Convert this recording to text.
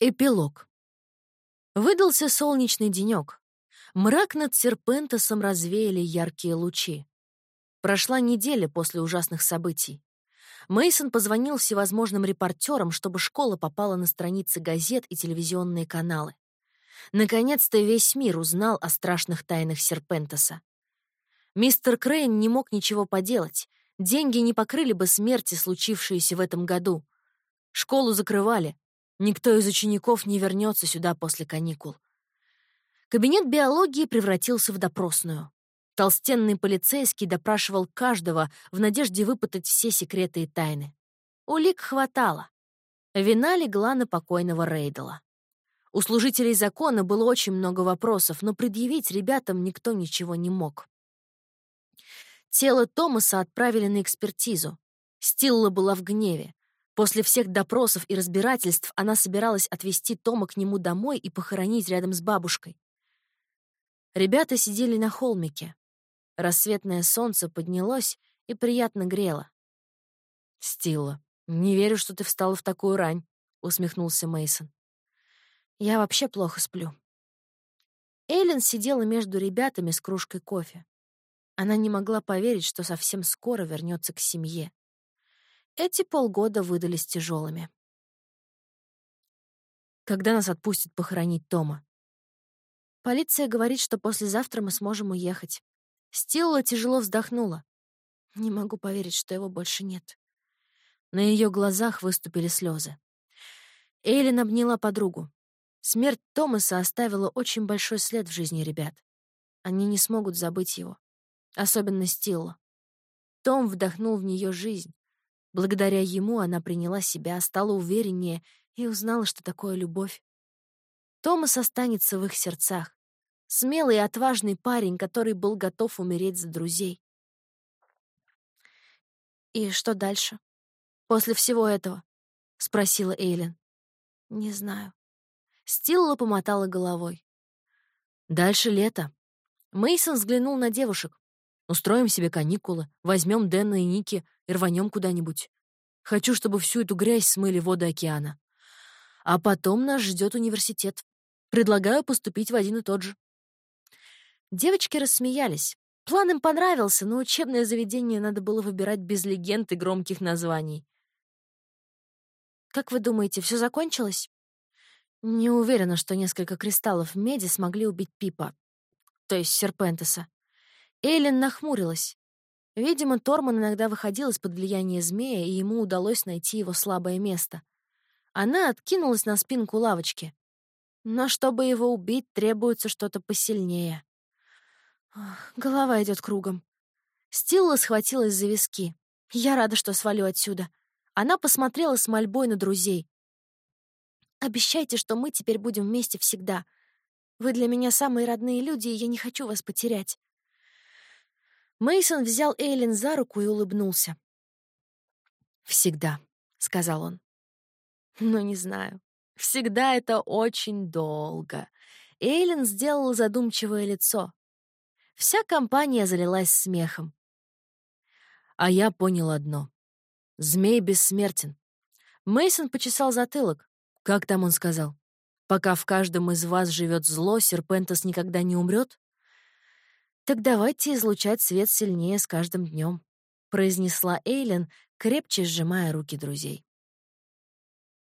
Эпилог. Выдался солнечный денек. Мрак над Серпентосом развеяли яркие лучи. Прошла неделя после ужасных событий. Мейсон позвонил всевозможным репортерам, чтобы школа попала на страницы газет и телевизионные каналы. Наконец-то весь мир узнал о страшных тайнах Серпентоса. Мистер Крейн не мог ничего поделать. Деньги не покрыли бы смерти, случившиеся в этом году. Школу закрывали, Никто из учеников не вернется сюда после каникул. Кабинет биологии превратился в допросную. Толстенный полицейский допрашивал каждого в надежде выпытать все секреты и тайны. Улик хватало. Вина легла на покойного Рейдела. У служителей закона было очень много вопросов, но предъявить ребятам никто ничего не мог. Тело Томаса отправили на экспертизу. Стилла была в гневе. После всех допросов и разбирательств она собиралась отвезти Тома к нему домой и похоронить рядом с бабушкой. Ребята сидели на холмике. Рассветное солнце поднялось и приятно грело. «Стилла, не верю, что ты встала в такую рань», — усмехнулся Мейсон. «Я вообще плохо сплю». Эйлин сидела между ребятами с кружкой кофе. Она не могла поверить, что совсем скоро вернется к семье. Эти полгода выдались тяжелыми. Когда нас отпустят похоронить Тома? Полиция говорит, что послезавтра мы сможем уехать. Стилла тяжело вздохнула. Не могу поверить, что его больше нет. На ее глазах выступили слезы. Эйлин обняла подругу. Смерть Томаса оставила очень большой след в жизни ребят. Они не смогут забыть его. Особенно Стилла. Том вдохнул в нее жизнь, Благодаря ему она приняла себя, стала увереннее и узнала, что такое любовь. Томас останется в их сердцах. Смелый и отважный парень, который был готов умереть за друзей. «И что дальше? После всего этого?» — спросила Эйлин. «Не знаю». Стилла помотала головой. «Дальше лето». Мейсон взглянул на девушек. «Устроим себе каникулы, возьмем Дэна и Ники и рванем куда-нибудь. Хочу, чтобы всю эту грязь смыли воды океана. А потом нас ждет университет. Предлагаю поступить в один и тот же. Девочки рассмеялись. План им понравился, но учебное заведение надо было выбирать без легенд и громких названий. «Как вы думаете, все закончилось?» Не уверена, что несколько кристаллов меди смогли убить Пипа, то есть Серпентеса. Эйлин нахмурилась. Видимо, Торман иногда выходил из-под влияния змея, и ему удалось найти его слабое место. Она откинулась на спинку лавочки. Но чтобы его убить, требуется что-то посильнее. Голова идет кругом. Стилла схватилась за виски. Я рада, что свалю отсюда. Она посмотрела с мольбой на друзей. «Обещайте, что мы теперь будем вместе всегда. Вы для меня самые родные люди, и я не хочу вас потерять. Мейсон взял Эйлин за руку и улыбнулся. «Всегда», — сказал он. «Ну, не знаю. Всегда это очень долго». Эйлин сделала задумчивое лицо. Вся компания залилась смехом. А я понял одно. Змей бессмертен. Мейсон почесал затылок. Как там он сказал? Пока в каждом из вас живет зло, Серпентос никогда не умрет? «Так давайте излучать свет сильнее с каждым днем», — произнесла Эйлин, крепче сжимая руки друзей.